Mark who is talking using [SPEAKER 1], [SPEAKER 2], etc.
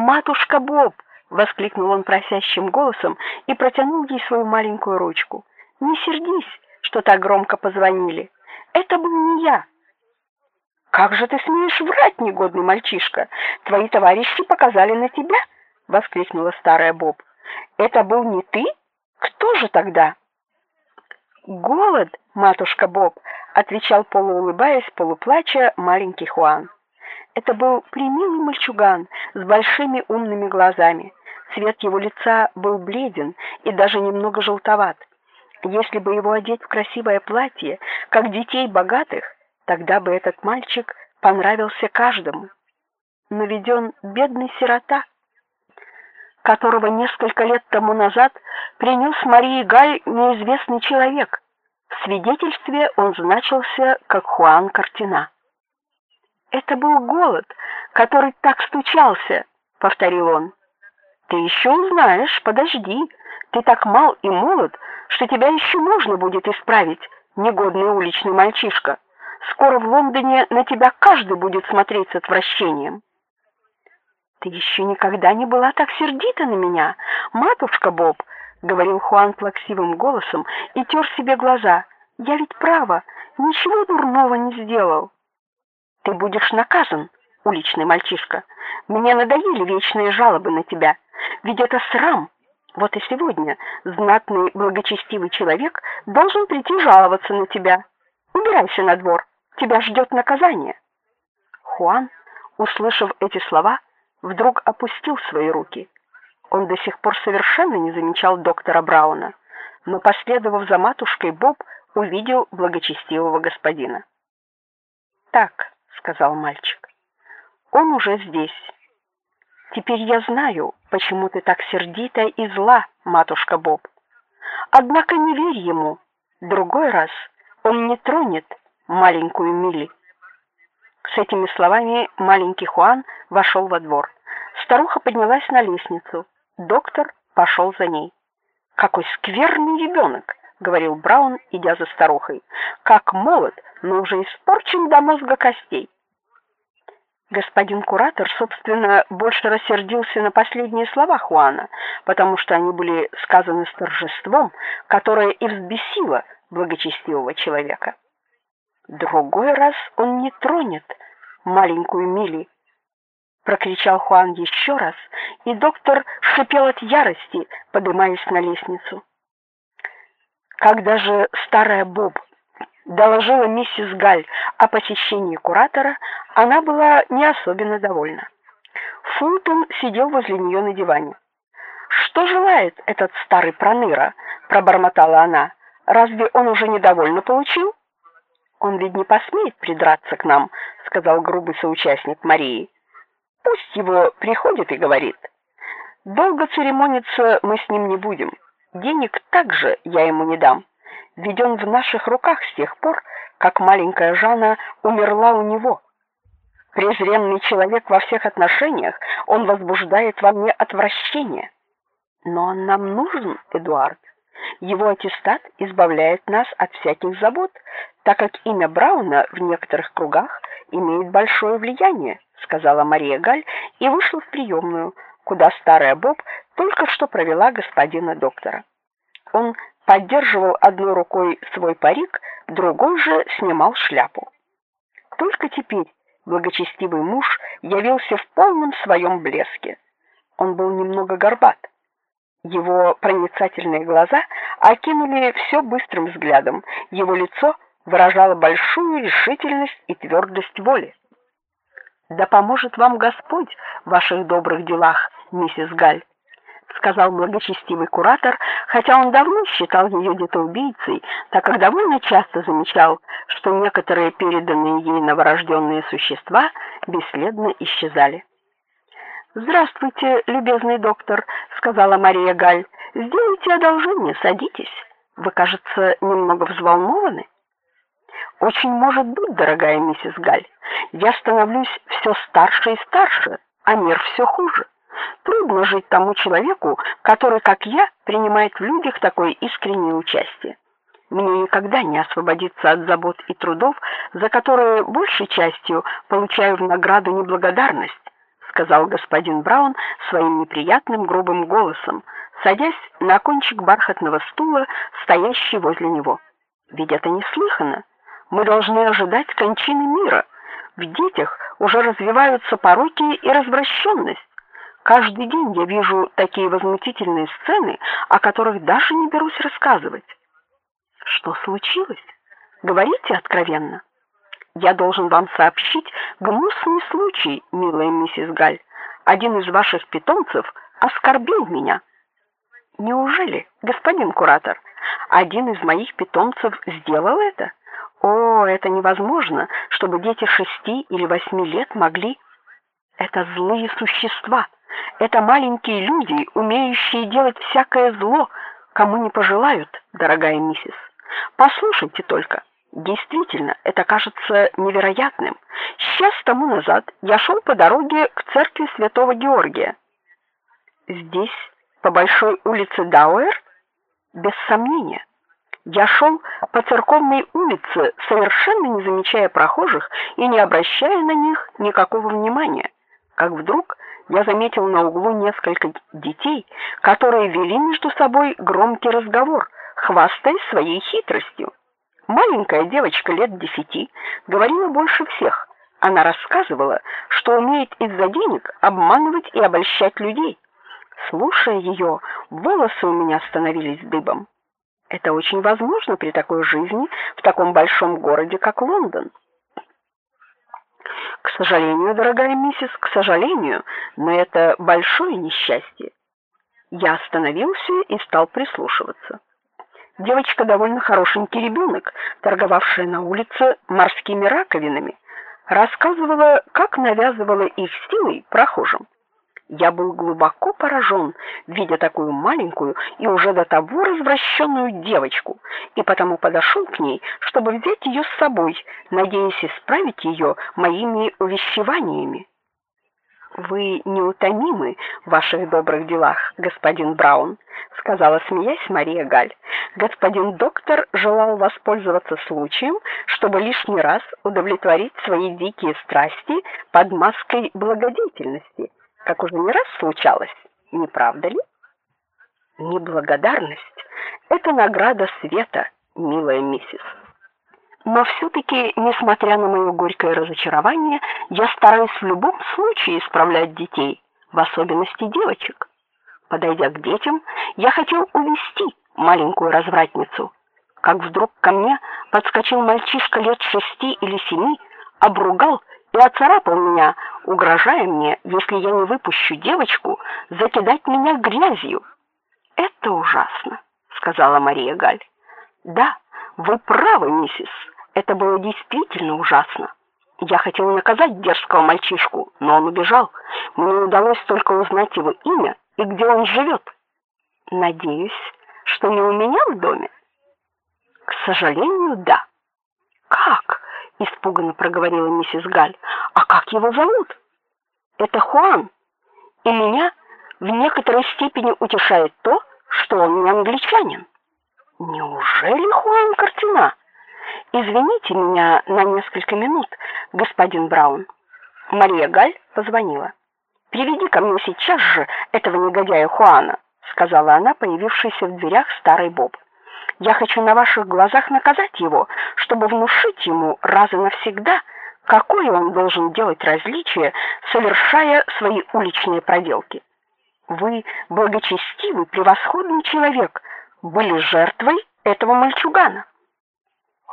[SPEAKER 1] "Матушка Боб!" воскликнул он просящим голосом и протянул ей свою маленькую ручку. "Не сердись, что так громко позвонили. Это был не я". "Как же ты смеешь врать, негодный мальчишка? Твои товарищи показали на тебя", воскликнула старая Боб. "Это был не ты? Кто же тогда?" "Голод, матушка Боб", отвечал полуулыбаясь, полуплача маленький Хуан. Это был примилый мальчуган с большими умными глазами. Цвет его лица был бледен и даже немного желтоват. Если бы его одеть в красивое платье, как детей богатых, тогда бы этот мальчик понравился каждому. Но ведь он бедный сирота, которого несколько лет тому назад принес Марии Галь неизвестный человек. В свидетельстве он значился как Хуан Картина. Это был голод, который так стучался, повторил он. Ты еще узнаешь, подожди. Ты так мал и молод, что тебя еще можно будет исправить, негодный уличный мальчишка. Скоро в Лондоне на тебя каждый будет смотреть с отвращением. Ты еще никогда не была так сердита на меня, матушка Боб, говорил Хуан плаксивым голосом и тер себе глаза. Я ведь право, ничего дурного не сделал. Ты будешь наказан, уличный мальчишка. Мне надоели вечные жалобы на тебя. Ведь это срам. Вот и сегодня знатный благочестивый человек должен прийти жаловаться на тебя. Убирайся на двор. Тебя ждет наказание. Хуан, услышав эти слова, вдруг опустил свои руки. Он до сих пор совершенно не замечал доктора Брауна, но последовав за матушкой Боб, увидел благочестивого господина. "Так", сказал мальчик. "Он уже здесь. Теперь я знаю, почему ты так сердита и зла, матушка Боб. Однако не верь ему. Другой раз он не тронет маленькую Милли". С этими словами маленький Хуан вошел во двор. Старуха поднялась на лестницу. Доктор пошел за ней. Какой скверный ребенок!» — говорил Браун, идя за старухой. Как молод, но уже испорчен до мозга костей. Господин куратор, собственно, больше рассердился на последние слова Хуана, потому что они были сказаны с торжеством, которое и взбесило благочестивого человека. Другой раз он не тронет маленькую Мили, прокричал Хуан еще раз, и доктор шипел от ярости, поднимаясь на лестницу. Когда же старая Боб доложила миссис Галь о посещении куратора, она была не особенно довольна. Фултон сидел возле нее на диване. Что желает этот старый проныра? пробормотала она. Разве он уже недовольно получил? Он ведь не посмеет придраться к нам, сказал грубый соучастник Марии. Пусть его приходит и говорит. Долго церемониться мы с ним не будем. Денег также я ему не дам. Ведь он в наших руках с тех пор, как маленькая Жанна умерла у него. Презренный человек во всех отношениях, он возбуждает во мне отвращение. Но он нам нужен, Эдуард. Его аттестат избавляет нас от всяких забот, так как имя Брауна в некоторых кругах имеет большое влияние, сказала Мария Галь и вышла в приемную, куда старая Боб только что провела господина доктора. Он поддерживал одной рукой свой парик, другой же снимал шляпу. Только теперь благочестивый муж явился в полном своем блеске. Он был немного горбат. Его проницательные глаза окинули все быстрым взглядом. Его лицо выражало большую решительность и твердость воли. Да поможет вам Господь в ваших добрых делах, миссис Галь, сказал благочестивый куратор, хотя он давно считал ее где-то убийцей, так как довольно часто замечал, что некоторые переданные ей новорожденные существа бесследно исчезали. "Здравствуйте, любезный доктор", сказала Мария Галь. "Сделайте одолжение, садитесь. Вы, кажется, немного взволнованы". Очень может быть, дорогая миссис Галь. Я становлюсь все старше и старше, а мир все хуже. Трудно жить тому человеку, который, как я, принимает в людях такое искреннее участие. Мне никогда не освободиться от забот и трудов, за которые большей частью получаю в награду неблагодарность. сказал господин Браун своим неприятным грубым голосом, садясь на кончик бархатного стула, стоящий возле него. Ведь это неслыханно. Мы должны ожидать кончины мира. В детях уже развиваются пороки и развращенность. Каждый день я вижу такие возмутительные сцены, о которых даже не берусь рассказывать. Что случилось? Говорите откровенно. Я должен вам сообщить гнусный случай, милая миссис Галь. Один из ваших питомцев оскорбил меня. Неужели, господин куратор, один из моих питомцев сделал это? О, это невозможно, чтобы дети шести или восьми лет могли это злые существа. Это маленькие люди, умеющие делать всякое зло, кому не пожелают, дорогая миссис. Послушайте только. Действительно, это кажется невероятным. Час тому назад я шел по дороге к церкви Святого Георгия. Здесь, по большой улице Дауэр, без сомнения. Я шел по церковной улице, совершенно не замечая прохожих и не обращая на них никакого внимания, как вдруг я заметил на углу несколько детей, которые вели между собой громкий разговор, хвастаясь своей хитростью. Маленькая девочка лет десяти говорила больше всех. Она рассказывала, что умеет из-за денег обманывать и обольщать людей. Слушая ее, волосы у меня становились дыбом. Это очень возможно при такой жизни в таком большом городе, как Лондон. К сожалению, дорогая миссис, к сожалению, но это большое несчастье. Я остановился и стал прислушиваться. Девочка довольно хорошенький ребенок, торговавшая на улице морскими раковинами, рассказывала, как навязывала их силой прохожим. Я был глубоко поражен, видя такую маленькую и уже до того развращенную девочку, и потому подошел к ней, чтобы взять ее с собой, надеясь исправить ее моими увещеваниями. Вы неутомимы в ваших добрых делах, господин Браун, сказала смеясь Мария Галь. Господин доктор желал воспользоваться случаем, чтобы лишний раз удовлетворить свои дикие страсти под маской благодетельности, как уже не раз случалось, не правда ли? Неблагодарность это награда света, милая миссис. Но все таки несмотря на мое горькое разочарование, я стараюсь в любом случае исправлять детей, в особенности девочек. Подойдя к детям, я хотел увести маленькую развратницу, как вдруг ко мне подскочил мальчишка лет шести или семи, обругал и оцарапал меня, угрожая мне, если я не выпущу девочку, закидать меня грязью. Это ужасно, сказала Мария Галь. Да, вы правы, миссис. Это было действительно ужасно. Я хотел наказать дерзкого мальчишку, но он убежал. Мне удалось только узнать его имя и где он живет. Надеюсь, что не у меня в доме. К сожалению, да. Как? испуганно проговорила миссис Галь. А как его зовут? Это Хуан. И меня в некоторой степени утешает то, что он не англичанин. Неужели Хуан Картина? Извините меня на несколько минут, господин Браун. Мария Галь позвонила. Приведи ко мне сейчас же этого негодяя Хуана, сказала она, появившаяся в дверях старый Боб. Я хочу на ваших глазах наказать его, чтобы внушить ему раз и навсегда, какое он должен делать различие, совершая свои уличные проделки. Вы благочестивый, превосходный человек, были жертвой этого мальчугана.